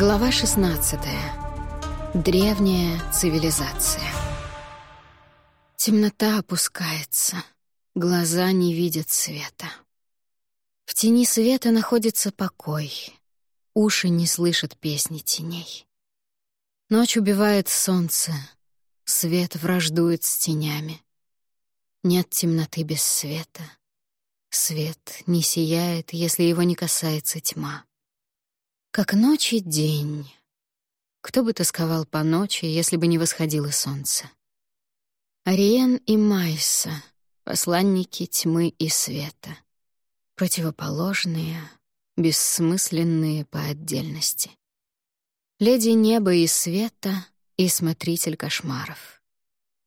Глава 16. Древняя цивилизация. Темнота опускается. Глаза не видят света. В тени света находится покой. Уши не слышат песни теней. Ночь убивает солнце. Свет враждует с тенями. Нет темноты без света. Свет не сияет, если его не касается тьма. Как ночь и день. Кто бы тосковал по ночи, если бы не восходило солнце? Ариен и Майса — посланники тьмы и света. Противоположные, бессмысленные по отдельности. Леди неба и света и смотритель кошмаров.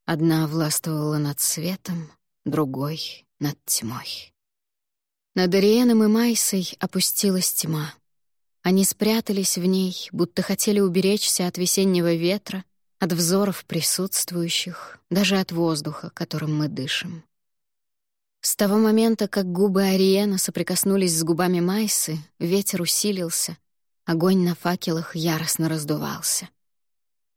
Одна властвовала над светом, другой — над тьмой. Над Ариеном и Майсой опустилась тьма — они спрятались в ней, будто хотели уберечься от весеннего ветра, от взоров присутствующих, даже от воздуха, которым мы дышим. С того момента, как губы Ариена соприкоснулись с губами Майсы, ветер усилился, огонь на факелах яростно раздувался.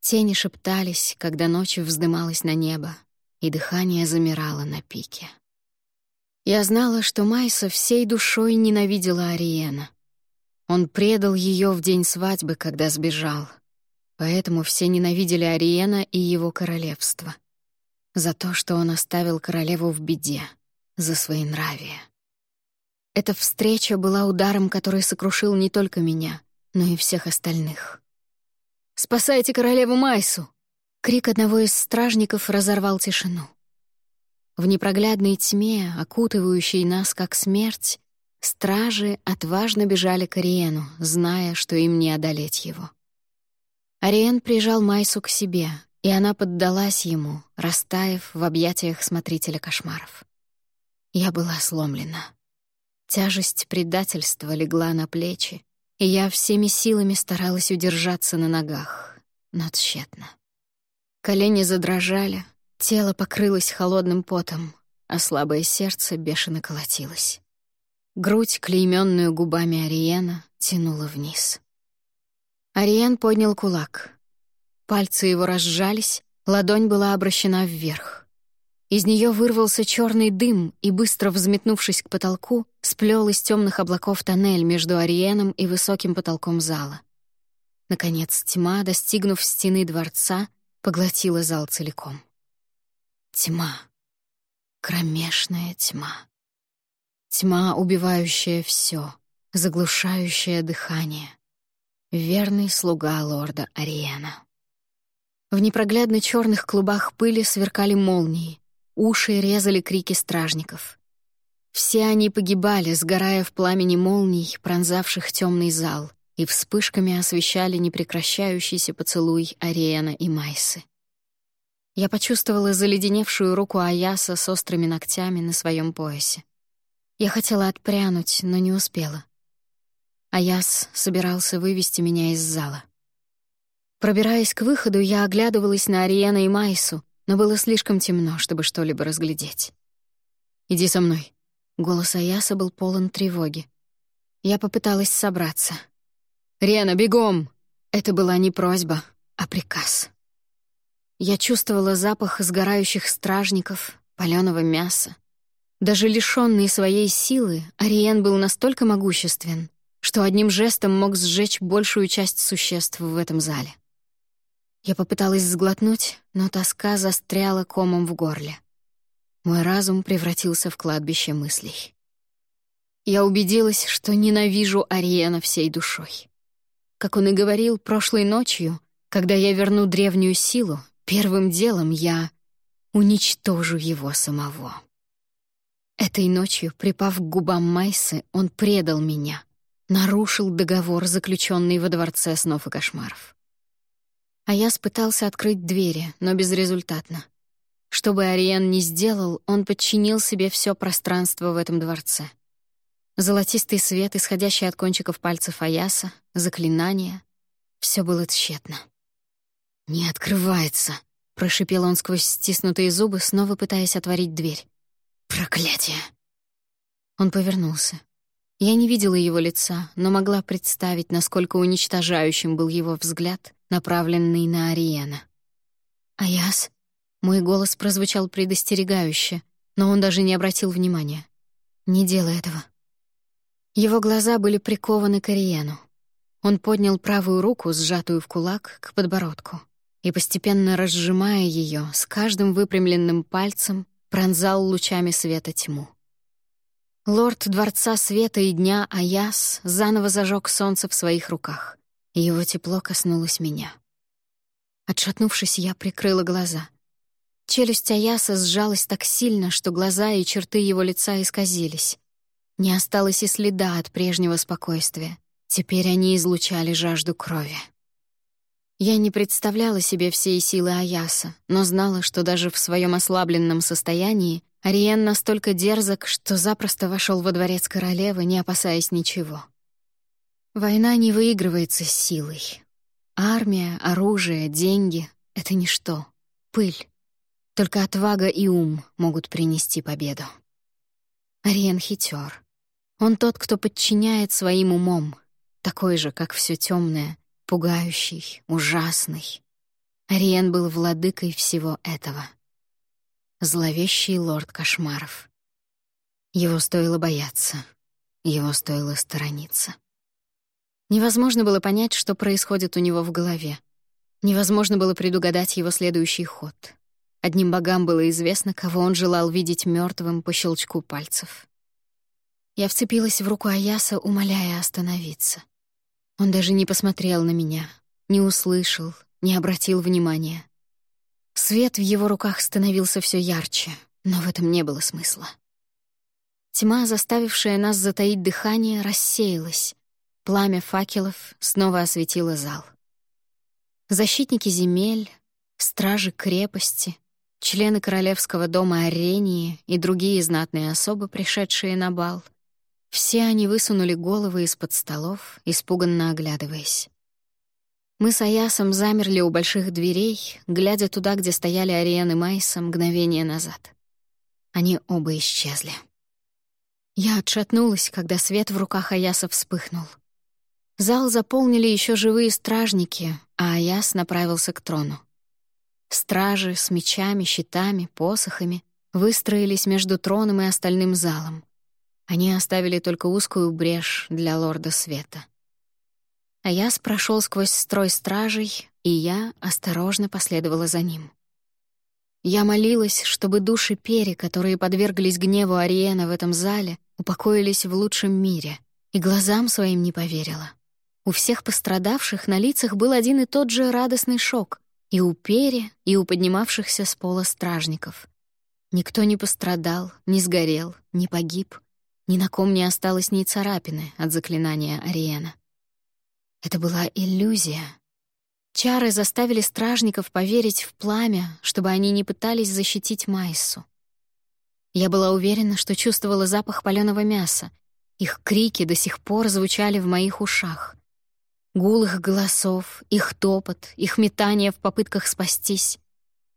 Тени шептались, когда ночь вздымалась на небо, и дыхание замирало на пике. Я знала, что Майса всей душой ненавидела Ариена. Он предал ее в день свадьбы, когда сбежал. Поэтому все ненавидели Ариена и его королевство. За то, что он оставил королеву в беде, за свои нравия. Эта встреча была ударом, который сокрушил не только меня, но и всех остальных. «Спасайте королеву Майсу!» Крик одного из стражников разорвал тишину. В непроглядной тьме, окутывающей нас как смерть, Стражи отважно бежали к Ариену, зная, что им не одолеть его. Ариен прижал Майсу к себе, и она поддалась ему, растаяв в объятиях смотрителя кошмаров. Я была сломлена. Тяжесть предательства легла на плечи, и я всеми силами старалась удержаться на ногах, но тщетно. Колени задрожали, тело покрылось холодным потом, а слабое сердце бешено колотилось. Грудь, клейменную губами Ариена, тянула вниз. Ариен поднял кулак. Пальцы его разжались, ладонь была обращена вверх. Из нее вырвался черный дым и, быстро взметнувшись к потолку, сплел из темных облаков тоннель между Ариеном и высоким потолком зала. Наконец, тьма, достигнув стены дворца, поглотила зал целиком. Тьма. Кромешная тьма. Тьма, убивающая все, заглушающая дыхание. Верный слуга лорда Ариена. В непроглядно черных клубах пыли сверкали молнии, уши резали крики стражников. Все они погибали, сгорая в пламени молний, пронзавших темный зал, и вспышками освещали непрекращающийся поцелуй Ариена и Майсы. Я почувствовала заледеневшую руку Аяса с острыми ногтями на своем поясе. Я хотела отпрянуть, но не успела. Аяс собирался вывести меня из зала. Пробираясь к выходу, я оглядывалась на Ариена и Майсу, но было слишком темно, чтобы что-либо разглядеть. «Иди со мной». Голос Аяса был полон тревоги. Я попыталась собраться. «Рена, бегом!» Это была не просьба, а приказ. Я чувствовала запах сгорающих стражников, палёного мяса, даже лишённый своей силы, Ариен был настолько могуществен, что одним жестом мог сжечь большую часть существ в этом зале. Я попыталась сглотнуть, но тоска застряла комом в горле. Мой разум превратился в кладбище мыслей. Я убедилась, что ненавижу Ариена всей душой. Как он и говорил прошлой ночью, когда я верну древнюю силу, первым делом я уничтожу его самого. Этой ночью, припав к губам Майсы, он предал меня, нарушил договор, заключенный во дворце снов и кошмаров. А я пытался открыть двери, но безрезультатно. Что бы Ариен ни сделал, он подчинил себе все пространство в этом дворце. Золотистый свет, исходящий от кончиков пальцев Аяса, заклинания — все было тщетно. «Не открывается», — прошипел он сквозь стиснутые зубы, снова пытаясь отворить дверь. Проклятие! Он повернулся. Я не видела его лица, но могла представить, насколько уничтожающим был его взгляд, направленный на Ариена. «Аяс?» Мой голос прозвучал предостерегающе, но он даже не обратил внимания. «Не делай этого». Его глаза были прикованы к Ариену. Он поднял правую руку, сжатую в кулак, к подбородку, и, постепенно разжимая ее, с каждым выпрямленным пальцем пронзал лучами света тьму. Лорд Дворца Света и Дня Аяс заново зажег солнце в своих руках, и его тепло коснулось меня. Отшатнувшись, я прикрыла глаза. Челюсть Аяса сжалась так сильно, что глаза и черты его лица исказились. Не осталось и следа от прежнего спокойствия. Теперь они излучали жажду крови. Я не представляла себе всей силы Аяса, но знала, что даже в своем ослабленном состоянии Ариен настолько дерзок, что запросто вошел во дворец королевы, не опасаясь ничего. Война не выигрывается силой. Армия, оружие, деньги — это ничто, пыль. Только отвага и ум могут принести победу. Ариен хитер. Он тот, кто подчиняет своим умом, такой же, как все темное, пугающий, ужасный. Ариен был владыкой всего этого. Зловещий лорд кошмаров. Его стоило бояться, его стоило сторониться. Невозможно было понять, что происходит у него в голове. Невозможно было предугадать его следующий ход. Одним богам было известно, кого он желал видеть мертвым по щелчку пальцев. Я вцепилась в руку Аяса, умоляя остановиться. Он даже не посмотрел на меня, не услышал, не обратил внимания. Свет в его руках становился все ярче, но в этом не было смысла. Тьма, заставившая нас затаить дыхание, рассеялась. Пламя факелов снова осветило зал. Защитники земель, стражи крепости, члены королевского дома Арении и другие знатные особы, пришедшие на бал — все они высунули головы из-под столов, испуганно оглядываясь. Мы с Аясом замерли у больших дверей, глядя туда, где стояли Ариен и Майса мгновение назад. Они оба исчезли. Я отшатнулась, когда свет в руках Аяса вспыхнул. Зал заполнили еще живые стражники, а Аяс направился к трону. Стражи с мечами, щитами, посохами выстроились между троном и остальным залом. Они оставили только узкую брешь для лорда света. А я прошел сквозь строй стражей, и я осторожно последовала за ним. Я молилась, чтобы души пери, которые подверглись гневу Ариена в этом зале, упокоились в лучшем мире, и глазам своим не поверила. У всех пострадавших на лицах был один и тот же радостный шок — и у пери, и у поднимавшихся с пола стражников. Никто не пострадал, не сгорел, не погиб — ни на ком не осталось ни царапины от заклинания Ариена. Это была иллюзия. Чары заставили стражников поверить в пламя, чтобы они не пытались защитить Майсу. Я была уверена, что чувствовала запах палёного мяса. Их крики до сих пор звучали в моих ушах. Гул их голосов, их топот, их метание в попытках спастись.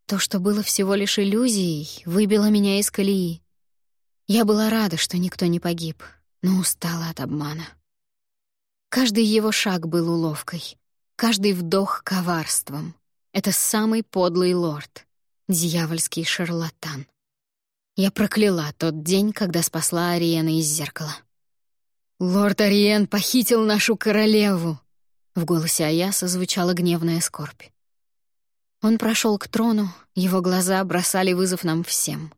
То, что было всего лишь иллюзией, выбило меня из колеи. Я была рада, что никто не погиб, но устала от обмана. Каждый его шаг был уловкой, каждый вдох — коварством. Это самый подлый лорд, дьявольский шарлатан. Я прокляла тот день, когда спасла Ариена из зеркала. «Лорд Ариен похитил нашу королеву!» В голосе Аяса звучала гневная скорбь. Он прошел к трону, его глаза бросали вызов нам всем.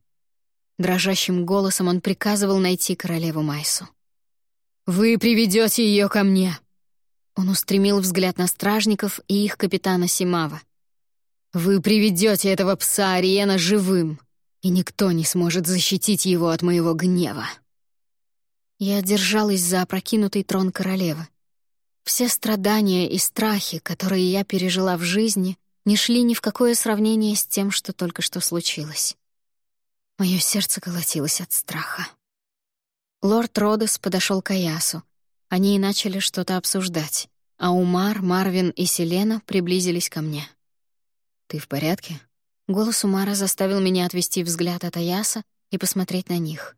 Дрожащим голосом он приказывал найти королеву Майсу. «Вы приведете ее ко мне!» Он устремил взгляд на стражников и их капитана Симава. «Вы приведете этого пса Ариена живым, и никто не сможет защитить его от моего гнева!» Я держалась за опрокинутый трон королевы. Все страдания и страхи, которые я пережила в жизни, не шли ни в какое сравнение с тем, что только что случилось. Мое сердце колотилось от страха. Лорд Родос подошел к Аясу. Они и начали что-то обсуждать, а Умар, Марвин и Селена приблизились ко мне. «Ты в порядке?» Голос Умара заставил меня отвести взгляд от Аяса и посмотреть на них.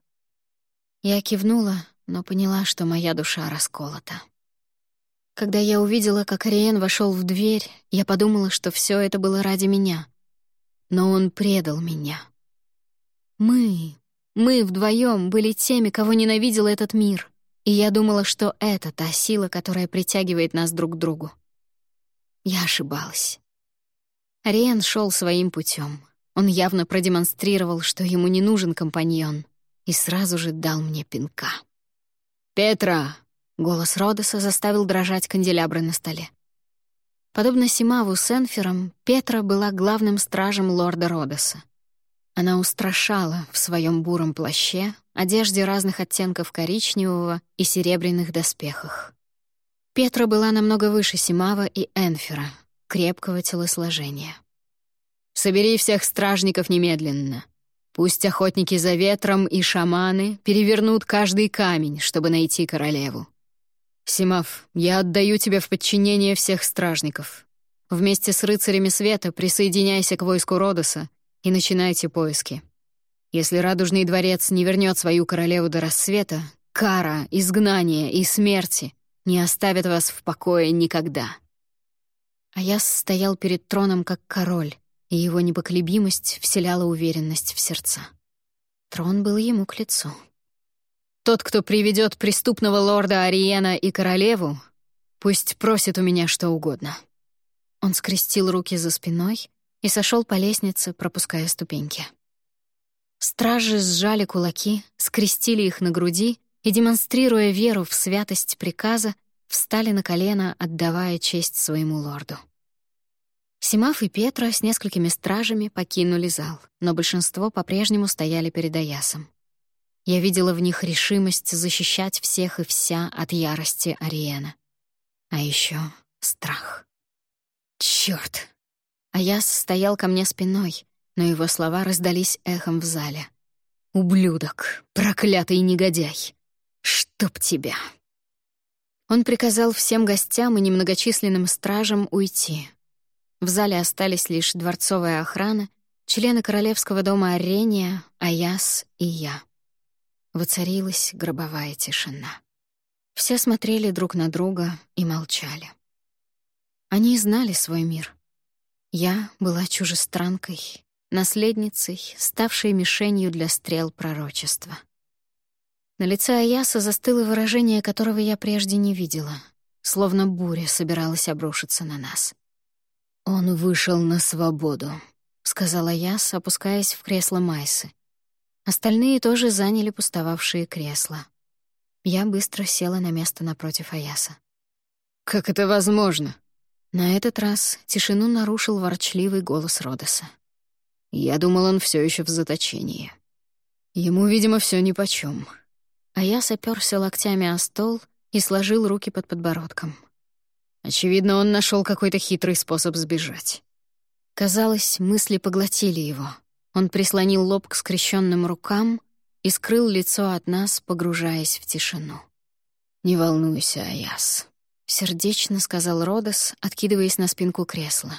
Я кивнула, но поняла, что моя душа расколота. Когда я увидела, как Ариен вошел в дверь, я подумала, что все это было ради меня. Но он предал меня. Мы, мы вдвоем были теми, кого ненавидел этот мир, и я думала, что это та сила, которая притягивает нас друг к другу. Я ошибалась. Ариен шел своим путем. Он явно продемонстрировал, что ему не нужен компаньон, и сразу же дал мне пинка. «Петра!» — голос Родоса заставил дрожать канделябры на столе. Подобно Симаву с Энфером, Петра была главным стражем лорда Родоса. Она устрашала в своем буром плаще, одежде разных оттенков коричневого и серебряных доспехах. Петра была намного выше Симава и Энфера, крепкого телосложения. «Собери всех стражников немедленно. Пусть охотники за ветром и шаманы перевернут каждый камень, чтобы найти королеву. Симав, я отдаю тебе в подчинение всех стражников. Вместе с рыцарями света присоединяйся к войску Родоса и начинайте поиски. Если Радужный дворец не вернет свою королеву до рассвета, кара, изгнание и смерти не оставят вас в покое никогда. А я стоял перед троном как король, и его непоколебимость вселяла уверенность в сердца. Трон был ему к лицу. «Тот, кто приведет преступного лорда Ариена и королеву, пусть просит у меня что угодно». Он скрестил руки за спиной и сошел по лестнице, пропуская ступеньки. Стражи сжали кулаки, скрестили их на груди и, демонстрируя веру в святость приказа, встали на колено, отдавая честь своему лорду. Симаф и Петра с несколькими стражами покинули зал, но большинство по-прежнему стояли перед Аясом. Я видела в них решимость защищать всех и вся от ярости Ариена. А еще страх. Черт! Аяс стоял ко мне спиной, но его слова раздались эхом в зале. «Ублюдок! Проклятый негодяй! Чтоб тебя!» Он приказал всем гостям и немногочисленным стражам уйти, в зале остались лишь дворцовая охрана, члены королевского дома Арения, Аяс и я. Воцарилась гробовая тишина. Все смотрели друг на друга и молчали. Они знали свой мир. Я была чужестранкой, наследницей, ставшей мишенью для стрел пророчества. На лице Аяса застыло выражение, которого я прежде не видела, словно буря собиралась обрушиться на нас. «Он вышел на свободу», — сказала я, опускаясь в кресло Майсы. Остальные тоже заняли пустовавшие кресла. Я быстро села на место напротив Аяса. «Как это возможно?» На этот раз тишину нарушил ворчливый голос Родоса. Я думал, он все еще в заточении. Ему, видимо, все нипочем. А я оперся локтями о стол и сложил руки под подбородком. Очевидно, он нашел какой-то хитрый способ сбежать. Казалось, мысли поглотили его. Он прислонил лоб к скрещенным рукам и скрыл лицо от нас, погружаясь в тишину. «Не волнуйся, Аяс», — сердечно сказал Родос, откидываясь на спинку кресла.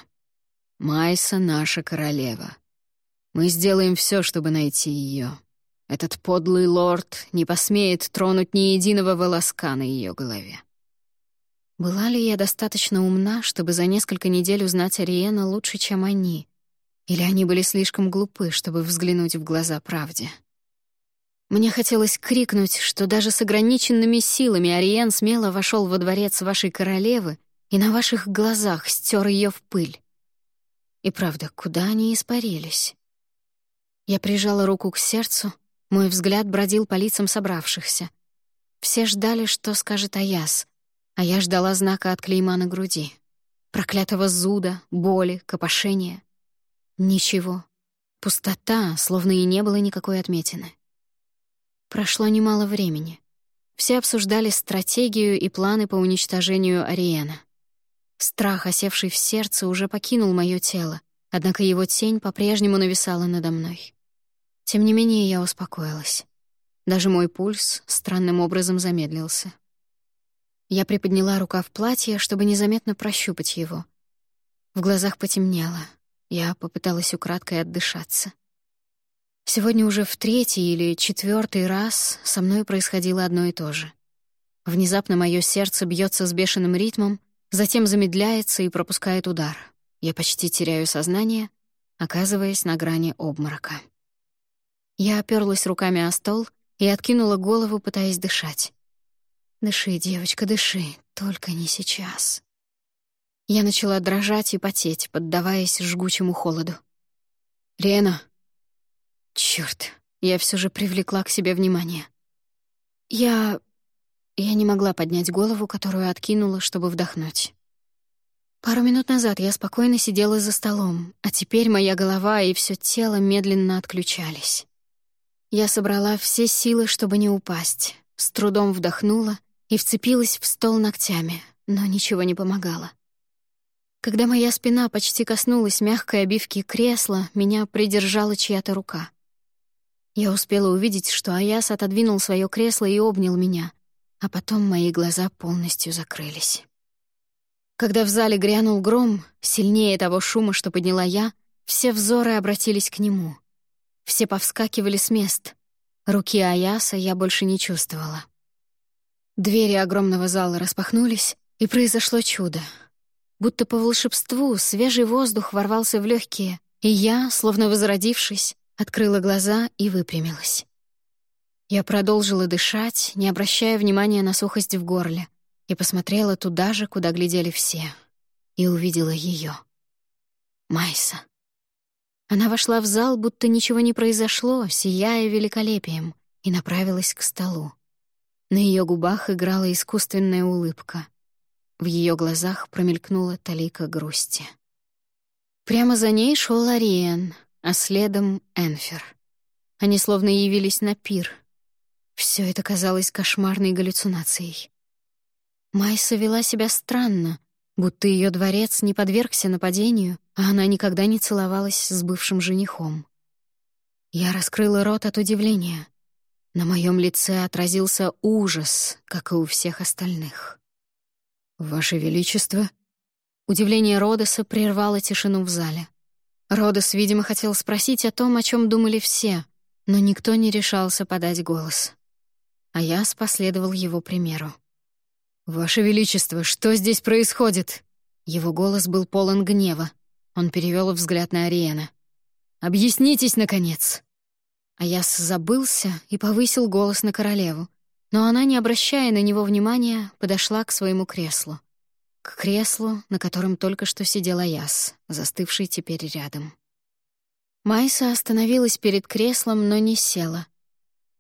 «Майса — наша королева. Мы сделаем все, чтобы найти ее. Этот подлый лорд не посмеет тронуть ни единого волоска на ее голове. Была ли я достаточно умна, чтобы за несколько недель узнать Ариена лучше, чем они? Или они были слишком глупы, чтобы взглянуть в глаза правде? Мне хотелось крикнуть, что даже с ограниченными силами Ариен смело вошел во дворец вашей королевы и на ваших глазах стер ее в пыль. И правда, куда они испарились? Я прижала руку к сердцу, мой взгляд бродил по лицам собравшихся. Все ждали, что скажет Аяс — а я ждала знака от клейма на груди. Проклятого зуда, боли, копошения. Ничего. Пустота, словно и не было никакой отметины. Прошло немало времени. Все обсуждали стратегию и планы по уничтожению Ариена. Страх, осевший в сердце, уже покинул мое тело, однако его тень по-прежнему нависала надо мной. Тем не менее, я успокоилась. Даже мой пульс странным образом замедлился. Я приподняла рукав платья, чтобы незаметно прощупать его. В глазах потемнело. Я попыталась украдкой отдышаться. Сегодня уже в третий или четвертый раз со мной происходило одно и то же. Внезапно мое сердце бьется с бешеным ритмом, затем замедляется и пропускает удар. Я почти теряю сознание, оказываясь на грани обморока. Я оперлась руками о стол и откинула голову, пытаясь дышать. «Дыши, девочка, дыши, только не сейчас». Я начала дрожать и потеть, поддаваясь жгучему холоду. «Лена!» Черт, я все же привлекла к себе внимание. Я... Я не могла поднять голову, которую откинула, чтобы вдохнуть. Пару минут назад я спокойно сидела за столом, а теперь моя голова и все тело медленно отключались. Я собрала все силы, чтобы не упасть, с трудом вдохнула и вцепилась в стол ногтями, но ничего не помогало. Когда моя спина почти коснулась мягкой обивки кресла, меня придержала чья-то рука. Я успела увидеть, что Аяс отодвинул свое кресло и обнял меня, а потом мои глаза полностью закрылись. Когда в зале грянул гром, сильнее того шума, что подняла я, все взоры обратились к нему. Все повскакивали с мест. Руки Аяса я больше не чувствовала. Двери огромного зала распахнулись, и произошло чудо. Будто по волшебству свежий воздух ворвался в легкие, и я, словно возродившись, открыла глаза и выпрямилась. Я продолжила дышать, не обращая внимания на сухость в горле, и посмотрела туда же, куда глядели все, и увидела ее. Майса. Она вошла в зал, будто ничего не произошло, сияя великолепием, и направилась к столу. На ее губах играла искусственная улыбка. В ее глазах промелькнула талика грусти. Прямо за ней шел Ариен, а следом — Энфер. Они словно явились на пир. Все это казалось кошмарной галлюцинацией. Майса вела себя странно, будто ее дворец не подвергся нападению, а она никогда не целовалась с бывшим женихом. Я раскрыла рот от удивления. На моем лице отразился ужас, как и у всех остальных. «Ваше Величество!» Удивление Родоса прервало тишину в зале. Родос, видимо, хотел спросить о том, о чем думали все, но никто не решался подать голос. А я последовал его примеру. «Ваше Величество, что здесь происходит?» Его голос был полон гнева. Он перевел взгляд на Ариена. «Объяснитесь, наконец!» Аяс забылся и повысил голос на королеву, но она, не обращая на него внимания, подошла к своему креслу. К креслу, на котором только что сидел Аяс, застывший теперь рядом. Майса остановилась перед креслом, но не села.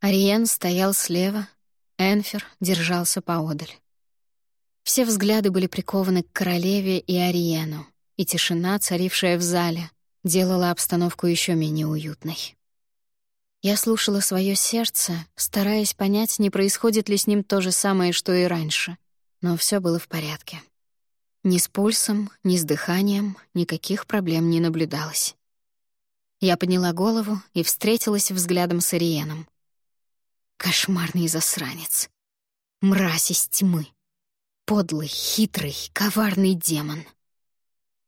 Ариен стоял слева, Энфер держался поодаль. Все взгляды были прикованы к королеве и Ариену, и тишина, царившая в зале, делала обстановку еще менее уютной. Я слушала свое сердце, стараясь понять, не происходит ли с ним то же самое, что и раньше, но все было в порядке. Ни с пульсом, ни с дыханием никаких проблем не наблюдалось. Я подняла голову и встретилась взглядом с Ариеном. Кошмарный засранец. Мразь из тьмы. Подлый, хитрый, коварный демон.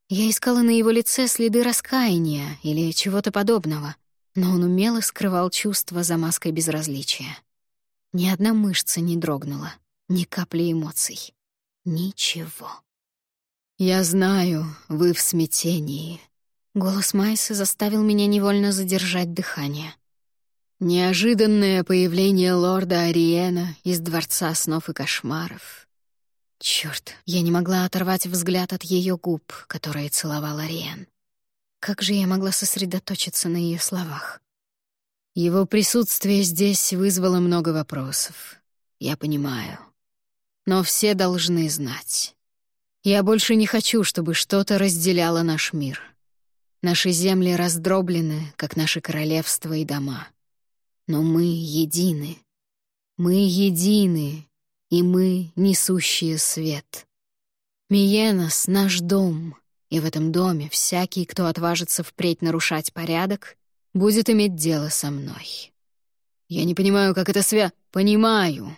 Я искала на его лице следы раскаяния или чего-то подобного, но он умело скрывал чувства за маской безразличия. Ни одна мышца не дрогнула, ни капли эмоций. Ничего. «Я знаю, вы в смятении». Голос Майсы заставил меня невольно задержать дыхание. Неожиданное появление лорда Ариена из Дворца снов и кошмаров — Черт, я не могла оторвать взгляд от ее губ, которые целовал Ариен. Как же я могла сосредоточиться на ее словах? Его присутствие здесь вызвало много вопросов. Я понимаю. Но все должны знать. Я больше не хочу, чтобы что-то разделяло наш мир. Наши земли раздроблены, как наши королевства и дома. Но мы едины. Мы едины, и мы — несущие свет. Миенос — наш дом, и в этом доме всякий, кто отважится впредь нарушать порядок, будет иметь дело со мной. Я не понимаю, как это свя... Понимаю,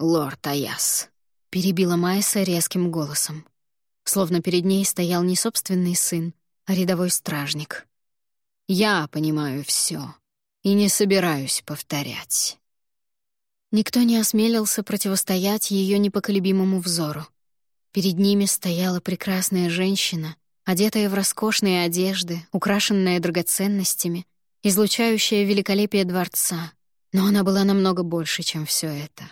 лорд Аяс, — перебила Майса резким голосом. Словно перед ней стоял не собственный сын, а рядовой стражник. Я понимаю все. и не собираюсь повторять». Никто не осмелился противостоять ее непоколебимому взору. Перед ними стояла прекрасная женщина, одетая в роскошные одежды, украшенная драгоценностями, излучающая великолепие дворца. Но она была намного больше, чем все это.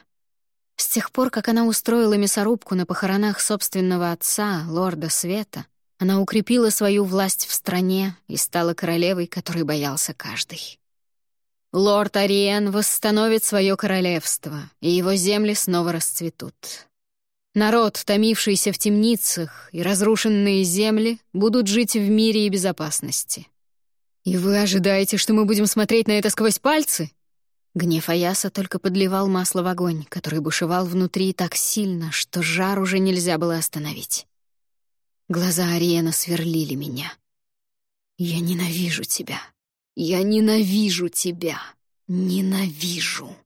С тех пор, как она устроила мясорубку на похоронах собственного отца, лорда Света, она укрепила свою власть в стране и стала королевой, которой боялся каждый. Лорд Ариен восстановит свое королевство, и его земли снова расцветут. Народ, томившийся в темницах, и разрушенные земли будут жить в мире и безопасности. И вы ожидаете, что мы будем смотреть на это сквозь пальцы? Гнев Аяса только подливал масло в огонь, который бушевал внутри так сильно, что жар уже нельзя было остановить. Глаза Ариена сверлили меня. «Я ненавижу тебя. Я ненавижу тебя. Ненавижу».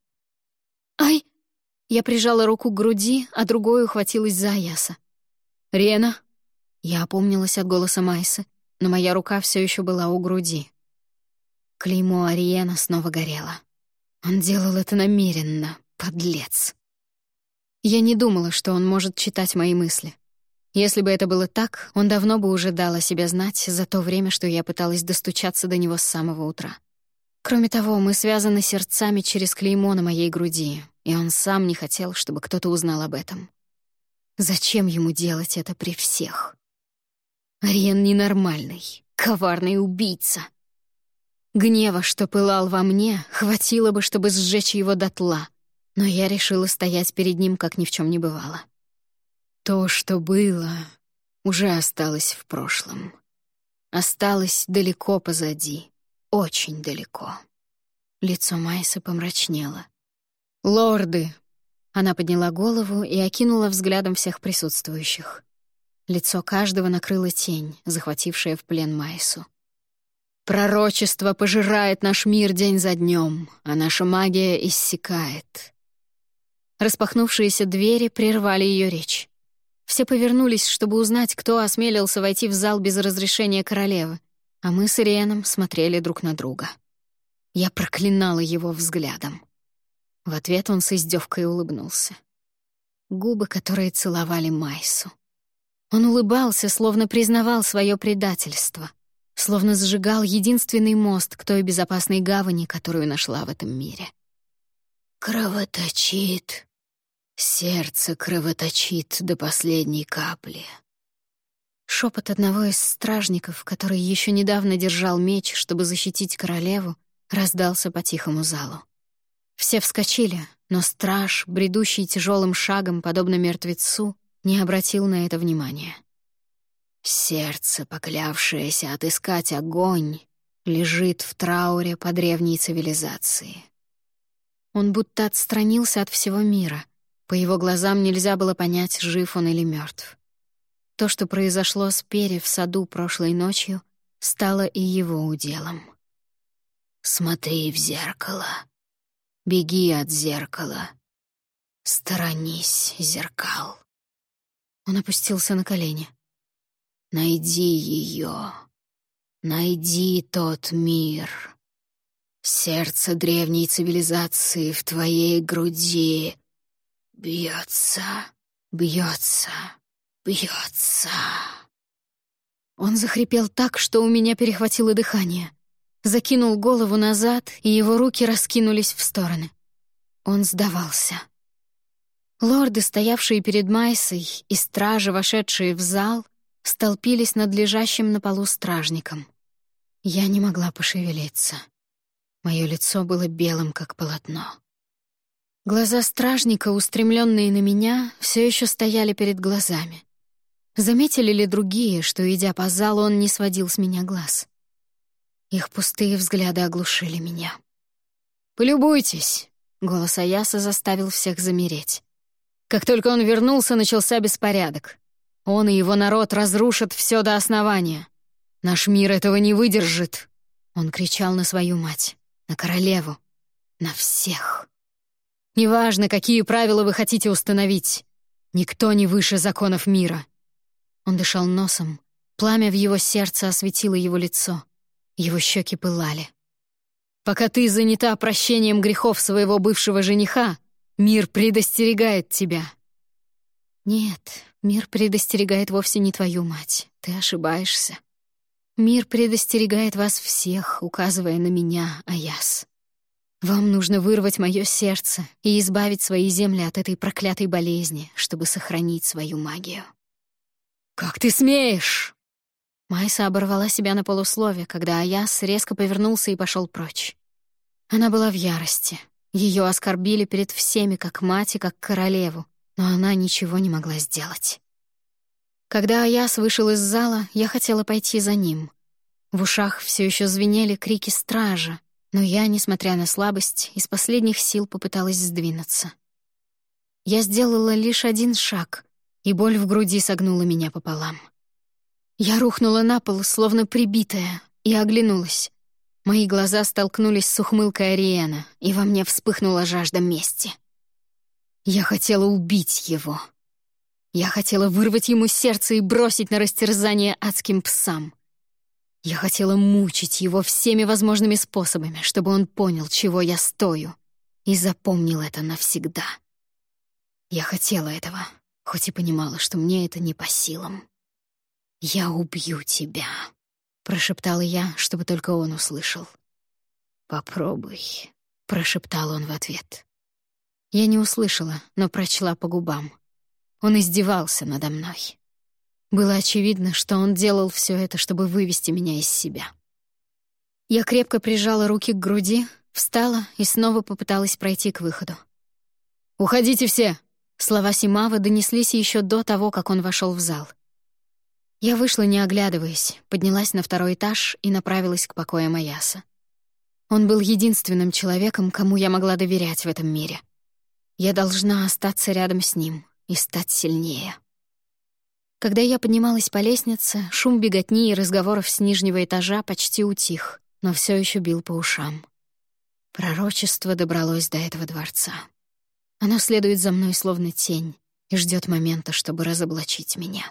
«Ай!» Я прижала руку к груди, а другой ухватилась за Аяса. «Рена!» Я опомнилась от голоса Майсы, но моя рука все еще была у груди. Клеймо Ариена снова горело. Он делал это намеренно, подлец. Я не думала, что он может читать мои мысли. Если бы это было так, он давно бы уже дал о себе знать за то время, что я пыталась достучаться до него с самого утра. Кроме того, мы связаны сердцами через клеймо на моей груди, и он сам не хотел, чтобы кто-то узнал об этом. Зачем ему делать это при всех? Ариен ненормальный, коварный убийца. Гнева, что пылал во мне, хватило бы, чтобы сжечь его дотла, но я решила стоять перед ним, как ни в чем не бывало. То, что было, уже осталось в прошлом. Осталось далеко позади, очень далеко. Лицо Майса помрачнело. «Лорды!» Она подняла голову и окинула взглядом всех присутствующих. Лицо каждого накрыла тень, захватившая в плен Майсу. «Пророчество пожирает наш мир день за днем, а наша магия иссякает». Распахнувшиеся двери прервали ее речь. Все повернулись, чтобы узнать, кто осмелился войти в зал без разрешения королевы, а мы с Ирианом смотрели друг на друга. Я проклинала его взглядом. В ответ он с издевкой улыбнулся. Губы, которые целовали Майсу. Он улыбался, словно признавал свое предательство, словно сжигал единственный мост к той безопасной гавани, которую нашла в этом мире. «Кровоточит. Сердце кровоточит до последней капли». Шепот одного из стражников, который еще недавно держал меч, чтобы защитить королеву, раздался по тихому залу. Все вскочили, но страж, бредущий тяжелым шагом, подобно мертвецу, не обратил на это внимания. Сердце, поклявшееся отыскать огонь, лежит в трауре по древней цивилизации. Он будто отстранился от всего мира. По его глазам нельзя было понять, жив он или мертв. То, что произошло с Пери в саду прошлой ночью, стало и его уделом. «Смотри в зеркало», Беги от зеркала. Сторонись зеркал. Он опустился на колени. Найди ее. Найди тот мир. Сердце древней цивилизации в твоей груди бьется, бьется, бьется. Он захрипел так, что у меня перехватило дыхание закинул голову назад, и его руки раскинулись в стороны. Он сдавался. Лорды, стоявшие перед Майсой, и стражи, вошедшие в зал, столпились над лежащим на полу стражником. Я не могла пошевелиться. Мое лицо было белым, как полотно. Глаза стражника, устремленные на меня, все еще стояли перед глазами. Заметили ли другие, что, идя по залу, он не сводил с меня глаз? Их пустые взгляды оглушили меня. «Полюбуйтесь!» — голос Аяса заставил всех замереть. Как только он вернулся, начался беспорядок. Он и его народ разрушат все до основания. Наш мир этого не выдержит. Он кричал на свою мать, на королеву, на всех. Неважно, какие правила вы хотите установить. Никто не выше законов мира. Он дышал носом. Пламя в его сердце осветило его лицо. Его щеки пылали. Пока ты занята прощением грехов своего бывшего жениха, мир предостерегает тебя». «Нет, мир предостерегает вовсе не твою мать. Ты ошибаешься. Мир предостерегает вас всех, указывая на меня, Аяс. Вам нужно вырвать мое сердце и избавить свои земли от этой проклятой болезни, чтобы сохранить свою магию». «Как ты смеешь?» Майса оборвала себя на полуслове, когда Аяс резко повернулся и пошел прочь. Она была в ярости. Ее оскорбили перед всеми, как мать и как королеву, но она ничего не могла сделать. Когда Аяс вышел из зала, я хотела пойти за ним. В ушах все еще звенели крики стража, но я, несмотря на слабость, из последних сил попыталась сдвинуться. Я сделала лишь один шаг, и боль в груди согнула меня пополам. Я рухнула на пол, словно прибитая, и оглянулась. Мои глаза столкнулись с ухмылкой Ариэна, и во мне вспыхнула жажда мести. Я хотела убить его. Я хотела вырвать ему сердце и бросить на растерзание адским псам. Я хотела мучить его всеми возможными способами, чтобы он понял, чего я стою, и запомнил это навсегда. Я хотела этого, хоть и понимала, что мне это не по силам. «Я убью тебя», — прошептала я, чтобы только он услышал. «Попробуй», — прошептал он в ответ. Я не услышала, но прочла по губам. Он издевался надо мной. Было очевидно, что он делал все это, чтобы вывести меня из себя. Я крепко прижала руки к груди, встала и снова попыталась пройти к выходу. «Уходите все!» Слова Симава донеслись еще до того, как он вошел в зал. Я вышла, не оглядываясь, поднялась на второй этаж и направилась к покоям Аяса. Он был единственным человеком, кому я могла доверять в этом мире. Я должна остаться рядом с ним и стать сильнее. Когда я поднималась по лестнице, шум беготни и разговоров с нижнего этажа почти утих, но все еще бил по ушам. Пророчество добралось до этого дворца. Оно следует за мной словно тень и ждет момента, чтобы разоблачить меня.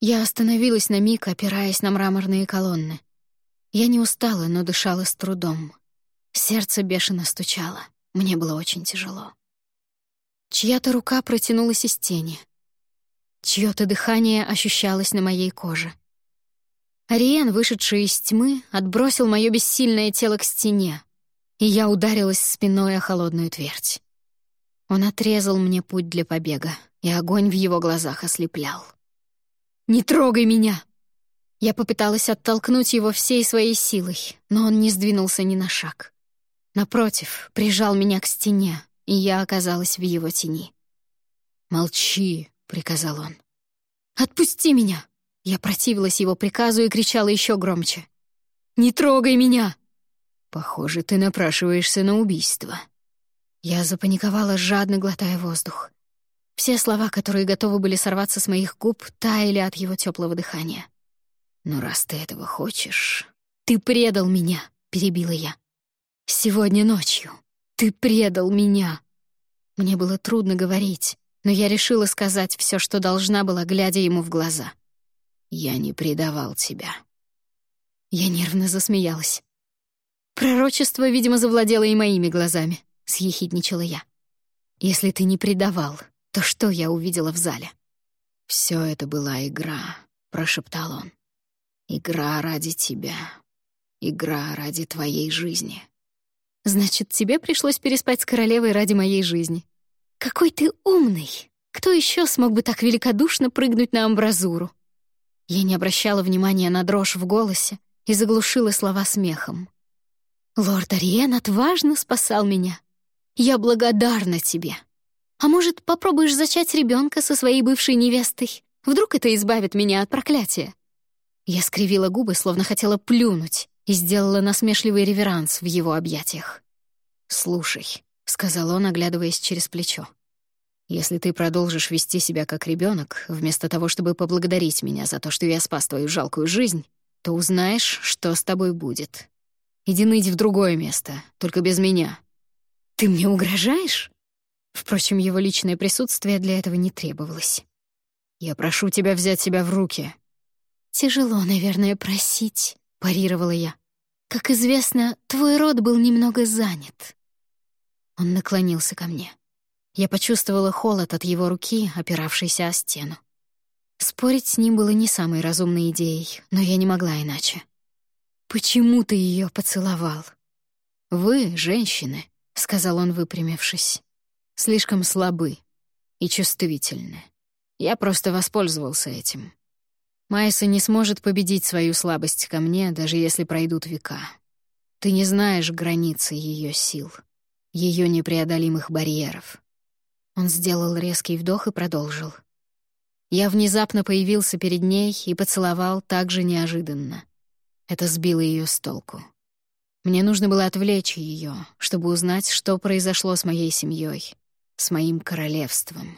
Я остановилась на миг, опираясь на мраморные колонны. Я не устала, но дышала с трудом. Сердце бешено стучало. Мне было очень тяжело. Чья-то рука протянулась из тени. Чьё-то дыхание ощущалось на моей коже. Ариен, вышедший из тьмы, отбросил моё бессильное тело к стене, и я ударилась спиной о холодную твердь. Он отрезал мне путь для побега, и огонь в его глазах ослеплял. «Не трогай меня!» Я попыталась оттолкнуть его всей своей силой, но он не сдвинулся ни на шаг. Напротив, прижал меня к стене, и я оказалась в его тени. «Молчи», — приказал он. «Отпусти меня!» Я противилась его приказу и кричала еще громче. «Не трогай меня!» «Похоже, ты напрашиваешься на убийство». Я запаниковала, жадно глотая воздух. Все слова, которые готовы были сорваться с моих губ, таяли от его теплого дыхания. «Но раз ты этого хочешь...» «Ты предал меня!» — перебила я. «Сегодня ночью ты предал меня!» Мне было трудно говорить, но я решила сказать все, что должна была, глядя ему в глаза. «Я не предавал тебя». Я нервно засмеялась. Пророчество, видимо, завладело и моими глазами, — съехидничала я. «Если ты не предавал, то что я увидела в зале? Все это была игра», — прошептал он. «Игра ради тебя. Игра ради твоей жизни». «Значит, тебе пришлось переспать с королевой ради моей жизни. Какой ты умный! Кто еще смог бы так великодушно прыгнуть на амбразуру?» Я не обращала внимания на дрожь в голосе и заглушила слова смехом. «Лорд Ариен отважно спасал меня. Я благодарна тебе». А может, попробуешь зачать ребенка со своей бывшей невестой? Вдруг это избавит меня от проклятия?» Я скривила губы, словно хотела плюнуть, и сделала насмешливый реверанс в его объятиях. «Слушай», — сказал он, оглядываясь через плечо. «Если ты продолжишь вести себя как ребенок, вместо того, чтобы поблагодарить меня за то, что я спас твою жалкую жизнь, то узнаешь, что с тобой будет. Иди ныть в другое место, только без меня». «Ты мне угрожаешь?» Впрочем, его личное присутствие для этого не требовалось. «Я прошу тебя взять себя в руки». «Тяжело, наверное, просить», — парировала я. Как известно, твой род был немного занят». Он наклонился ко мне. Я почувствовала холод от его руки, опиравшейся о стену. Спорить с ним было не самой разумной идеей, но я не могла иначе. «Почему ты ее поцеловал?» «Вы, женщины», — сказал он, выпрямившись, — «слишком слабы и чувствительны. Я просто воспользовался этим. Майса не сможет победить свою слабость ко мне, даже если пройдут века. Ты не знаешь границы ее сил, ее непреодолимых барьеров. Он сделал резкий вдох и продолжил. Я внезапно появился перед ней и поцеловал так же неожиданно. Это сбило ее с толку. Мне нужно было отвлечь ее, чтобы узнать, что произошло с моей семьей, с моим королевством.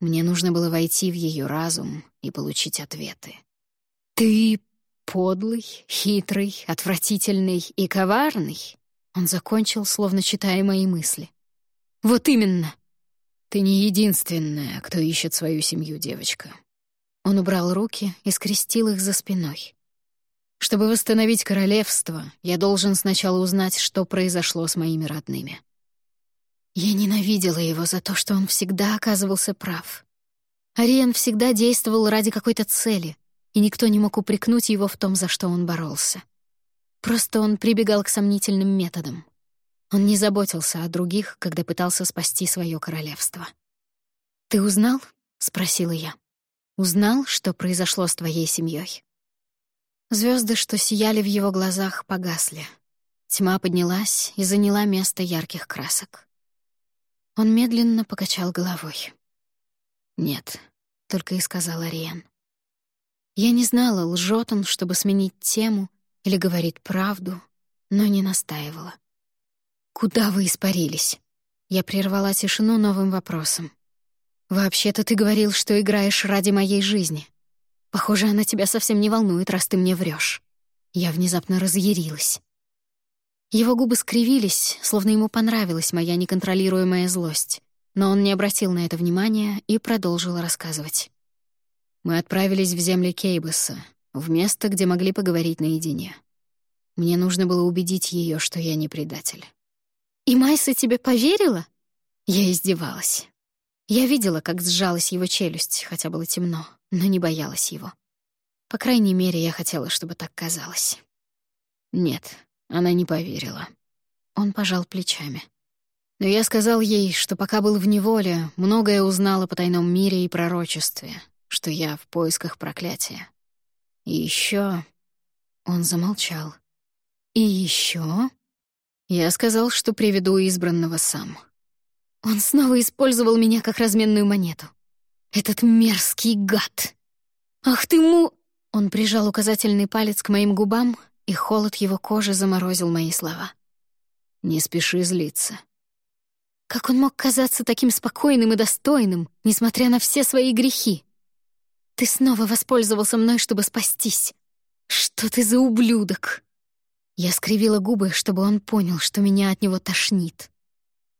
Мне нужно было войти в ее разум и получить ответы. «Ты подлый, хитрый, отвратительный и коварный?» Он закончил, словно читая мои мысли. «Вот именно!» «Ты не единственная, кто ищет свою семью, девочка». Он убрал руки и скрестил их за спиной. «Чтобы восстановить королевство, я должен сначала узнать, что произошло с моими родными». Я ненавидела его за то, что он всегда оказывался прав. Ариен всегда действовал ради какой-то цели, и никто не мог упрекнуть его в том, за что он боролся. Просто он прибегал к сомнительным методам. Он не заботился о других, когда пытался спасти свое королевство. «Ты узнал?» — спросила я. «Узнал, что произошло с твоей семьей? Звезды, что сияли в его глазах, погасли. Тьма поднялась и заняла место ярких красок. Он медленно покачал головой. «Нет», — только и сказал Ариен. Я не знала, лжет он, чтобы сменить тему, или говорит правду, но не настаивала. «Куда вы испарились?» Я прервала тишину новым вопросом. «Вообще-то ты говорил, что играешь ради моей жизни. Похоже, она тебя совсем не волнует, раз ты мне врешь. Я внезапно разъярилась. Его губы скривились, словно ему понравилась моя неконтролируемая злость. Но он не обратил на это внимания и продолжил рассказывать. Мы отправились в земли Кейбуса, в место, где могли поговорить наедине. Мне нужно было убедить ее, что я не предатель. «И Майса тебе поверила?» Я издевалась. Я видела, как сжалась его челюсть, хотя было темно, но не боялась его. По крайней мере, я хотела, чтобы так казалось. Нет, она не поверила. Он пожал плечами. Но я сказал ей, что пока был в неволе, многое узнала по тайном мире и пророчестве, что я в поисках проклятия. И еще Он замолчал. И еще Я сказал, что приведу избранного сам. Он снова использовал меня как разменную монету. Этот мерзкий гад! Ах ты му... Он прижал указательный палец к моим губам, и холод его кожи заморозил мои слова. «Не спеши злиться. Как он мог казаться таким спокойным и достойным, несмотря на все свои грехи? Ты снова воспользовался мной, чтобы спастись. Что ты за ублюдок? Я скривила губы, чтобы он понял, что меня от него тошнит.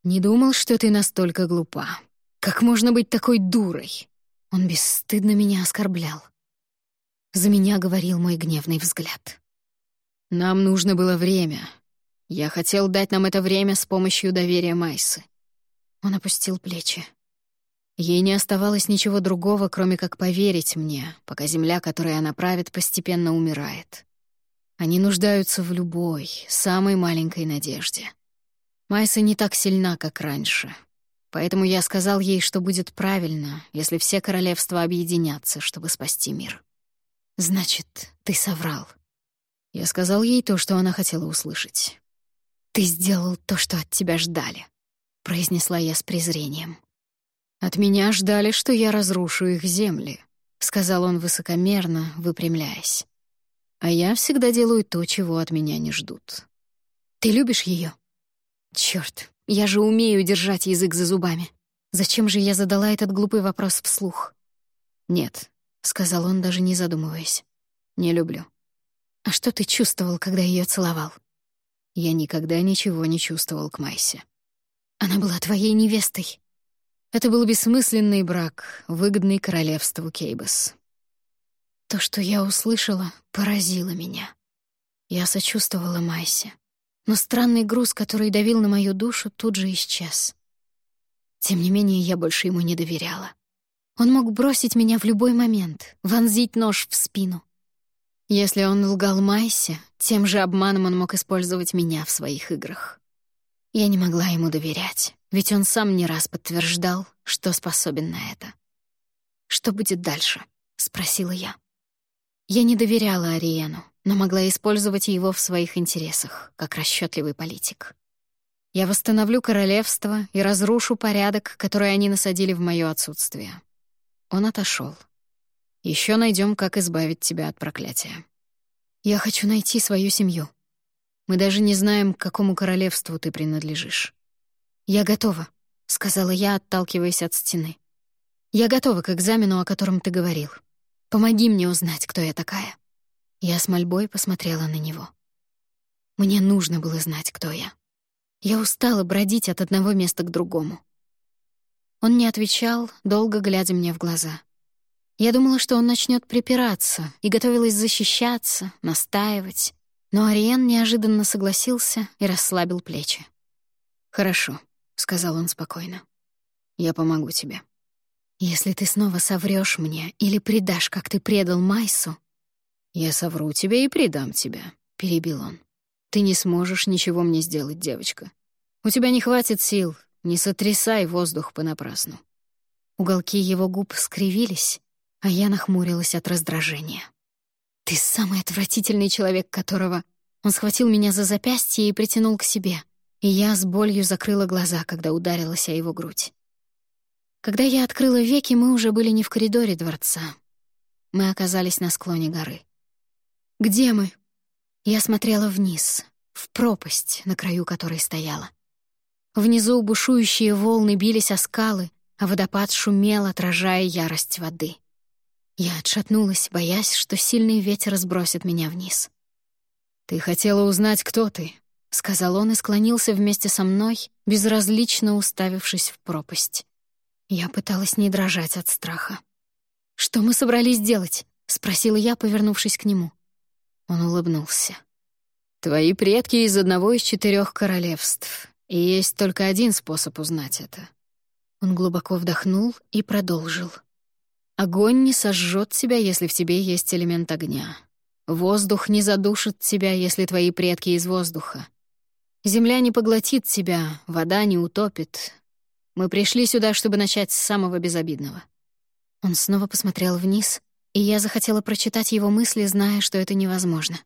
Не думал, что ты настолько глупа. Как можно быть такой дурой? Он бесстыдно меня оскорблял. За меня говорил мой гневный взгляд. Нам нужно было время. Я хотел дать нам это время с помощью доверия Майсы. Он опустил плечи. Ей не оставалось ничего другого, кроме как поверить мне, пока земля, которой она правит, постепенно умирает. Они нуждаются в любой, самой маленькой надежде. Майса не так сильна, как раньше. Поэтому я сказал ей, что будет правильно, если все королевства объединятся, чтобы спасти мир. Значит, ты соврал. Я сказал ей то, что она хотела услышать. Ты сделал то, что от тебя ждали. — произнесла я с презрением. «От меня ждали, что я разрушу их земли», — сказал он высокомерно, выпрямляясь. «А я всегда делаю то, чего от меня не ждут». «Ты любишь ее? Черт, я же умею держать язык за зубами. Зачем же я задала этот глупый вопрос вслух?» «Нет», — сказал он, даже не задумываясь. «Не люблю». «А что ты чувствовал, когда ее целовал?» Я никогда ничего не чувствовал к Майсе. Она была твоей невестой. Это был бессмысленный брак, выгодный королевству Кейбас. То, что я услышала, поразило меня. Я сочувствовала Майсе, но странный груз, который давил на мою душу, тут же исчез. Тем не менее, я больше ему не доверяла. Он мог бросить меня в любой момент, вонзить нож в спину. Если он лгал Майсе, тем же обманом он мог использовать меня в своих играх. Я не могла ему доверять, ведь он сам не раз подтверждал, что способен на это. «Что будет дальше?» — спросила я. Я не доверяла Ариену, но могла использовать его в своих интересах, как расчетливый политик. Я восстановлю королевство и разрушу порядок, который они насадили в моё отсутствие. Он отошел. Еще найдем, как избавить тебя от проклятия. Я хочу найти свою семью. Мы даже не знаем, к какому королевству ты принадлежишь. Я готова, сказала я, отталкиваясь от стены. Я готова к экзамену, о котором ты говорил. Помоги мне узнать, кто я такая. Я с мольбой посмотрела на него. Мне нужно было знать, кто я. Я устала бродить от одного места к другому. Он не отвечал, долго глядя мне в глаза. Я думала, что он начнет припираться, и готовилась защищаться, настаивать. Но Ариен неожиданно согласился и расслабил плечи. «Хорошо», — сказал он спокойно. «Я помогу тебе». «Если ты снова соврёшь мне или предашь, как ты предал Майсу...» «Я совру тебе и предам тебя», — перебил он. Ты не сможешь ничего мне сделать, девочка. У тебя не хватит сил, не сотрясай воздух понапрасну». Уголки его губ скривились, а я нахмурилась от раздражения. «Ты самый отвратительный человек, которого...» Он схватил меня за запястье и притянул к себе, и я с болью закрыла глаза, когда ударилась о его грудь. Когда я открыла веки, мы уже были не в коридоре дворца. Мы оказались на склоне горы. «Где мы?» Я смотрела вниз, в пропасть, на краю которой стояла. Внизу бушующие волны бились о скалы, а водопад шумел, отражая ярость воды. Я отшатнулась, боясь, что сильный ветер сбросит меня вниз. «Ты хотела узнать, кто ты», — сказал он и склонился вместе со мной, безразлично уставившись в пропасть. Я пыталась не дрожать от страха. «Что мы собрались делать?» — спросила я, повернувшись к нему. Он улыбнулся. «Твои предки из одного из четырех королевств, и есть только один способ узнать это». Он глубоко вдохнул и продолжил. «Огонь не сожжет тебя, если в тебе есть элемент огня. Воздух не задушит тебя, если твои предки из воздуха. Земля не поглотит тебя, вода не утопит. Мы пришли сюда, чтобы начать с самого безобидного». Он снова посмотрел вниз, и я захотела прочитать его мысли, зная, что это невозможно.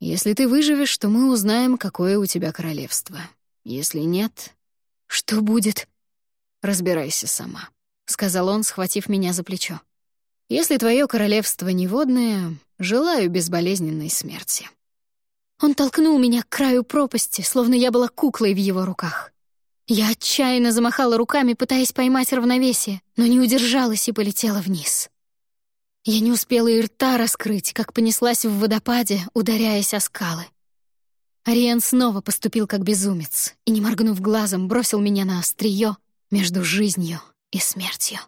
«Если ты выживешь, то мы узнаем, какое у тебя королевство. Если нет, что будет?» «Разбирайся сама», — сказал он, схватив меня за плечо. «Если твое королевство неводное, желаю безболезненной смерти». Он толкнул меня к краю пропасти, словно я была куклой в его руках. Я отчаянно замахала руками, пытаясь поймать равновесие, но не удержалась и полетела вниз. Я не успела и рта раскрыть, как понеслась в водопаде, ударяясь о скалы. Ариен снова поступил как безумец и, не моргнув глазом, бросил меня на острие между жизнью и смертью.